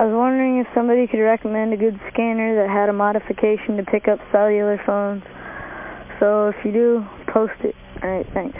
I was wondering if somebody could recommend a good scanner that had a modification to pick up cellular phones. So if you do, post it. All right, thanks.